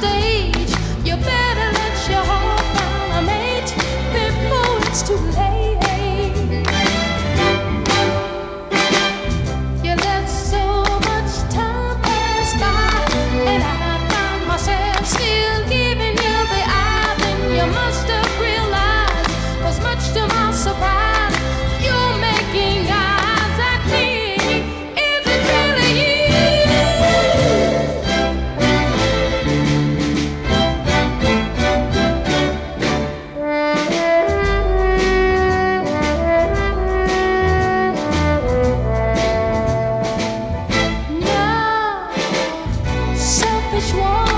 lonely selfish one.